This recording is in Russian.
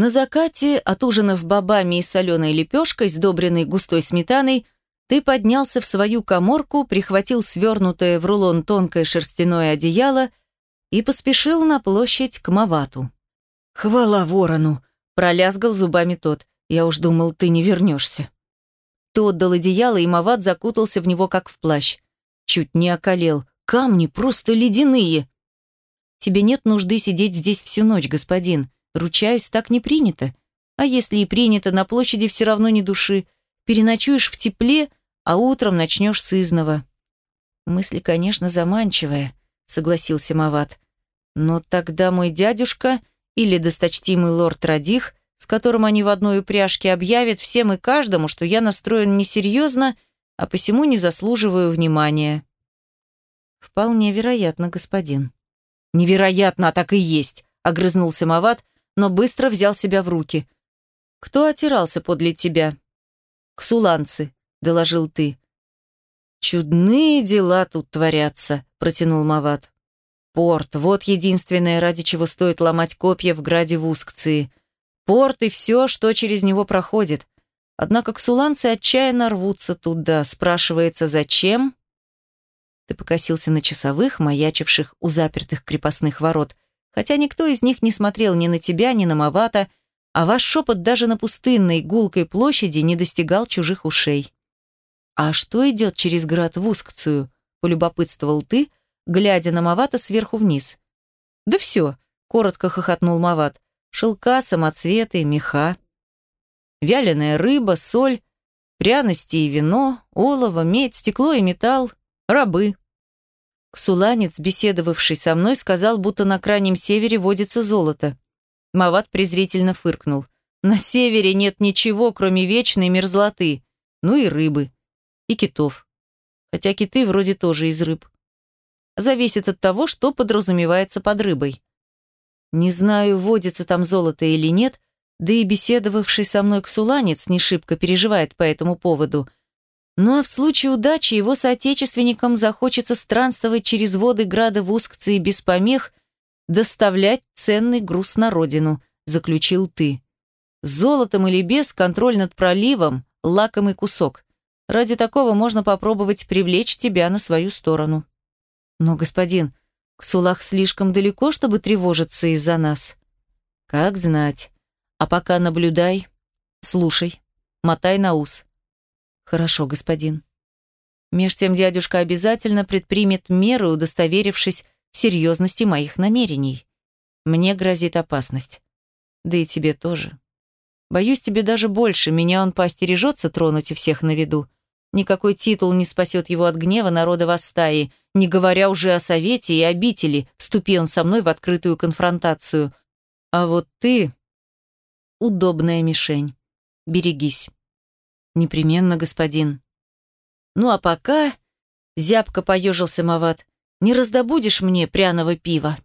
На закате, отужинав бобами и соленой лепешкой, сдобренной густой сметаной, ты поднялся в свою коморку, прихватил свернутое в рулон тонкое шерстяное одеяло и поспешил на площадь к Мавату. «Хвала ворону!» – пролязгал зубами тот. «Я уж думал, ты не вернешься». Ты отдал одеяло, и Мават закутался в него, как в плащ. Чуть не околел. Камни просто ледяные. Тебе нет нужды сидеть здесь всю ночь, господин. Ручаюсь, так не принято. А если и принято, на площади все равно ни души. Переночуешь в тепле, а утром начнешь с изного. Мысли, конечно, заманчивая, согласился Мават. Но тогда мой дядюшка или досточтимый лорд Радих, с которым они в одной упряжке объявят всем и каждому, что я настроен несерьезно, а посему не заслуживаю внимания. Вполне вероятно, господин. Невероятно, а так и есть, огрызнулся Мават, но быстро взял себя в руки. «Кто отирался подле тебя?» «Ксуланцы», — доложил ты. «Чудные дела тут творятся», — протянул Мават. «Порт, вот единственное, ради чего стоит ломать копья в граде Вускции. Порт и все, что через него проходит. Однако ксуланцы отчаянно рвутся туда. Спрашивается, зачем?» Ты покосился на часовых, маячивших у запертых крепостных ворот, хотя никто из них не смотрел ни на тебя, ни на Мавата, а ваш шепот даже на пустынной гулкой площади не достигал чужих ушей. «А что идет через град в Ускцию?» – полюбопытствовал ты, глядя на Мавата сверху вниз. «Да все», – коротко хохотнул Мават. «Шелка, самоцветы, меха. Вяленая рыба, соль, пряности и вино, олово, медь, стекло и металл, рабы». Ксуланец, беседовавший со мной, сказал, будто на крайнем севере водится золото. Мават презрительно фыркнул. На севере нет ничего, кроме вечной мерзлоты. Ну и рыбы. И китов. Хотя киты вроде тоже из рыб. Зависит от того, что подразумевается под рыбой. Не знаю, водится там золото или нет, да и беседовавший со мной ксуланец не шибко переживает по этому поводу – ну а в случае удачи его соотечественникам захочется странствовать через воды града Вускцы без помех, доставлять ценный груз на родину, заключил ты. Золотом или без контроль над проливом – лакомый кусок. Ради такого можно попробовать привлечь тебя на свою сторону. Но, господин, Ксулах слишком далеко, чтобы тревожиться из-за нас. Как знать. А пока наблюдай, слушай, мотай на ус. Хорошо, господин. Меж тем дядюшка обязательно предпримет меры, удостоверившись в серьезности моих намерений. Мне грозит опасность. Да и тебе тоже. Боюсь тебе даже больше, меня он поостережется тронуть у всех на виду. Никакой титул не спасет его от гнева народа Вастаи, не говоря уже о совете и обители, вступи он со мной в открытую конфронтацию. А вот ты — удобная мишень. Берегись. «Непременно, господин». «Ну а пока...» — зябко поежился Мават. «Не раздобудешь мне пряного пива?»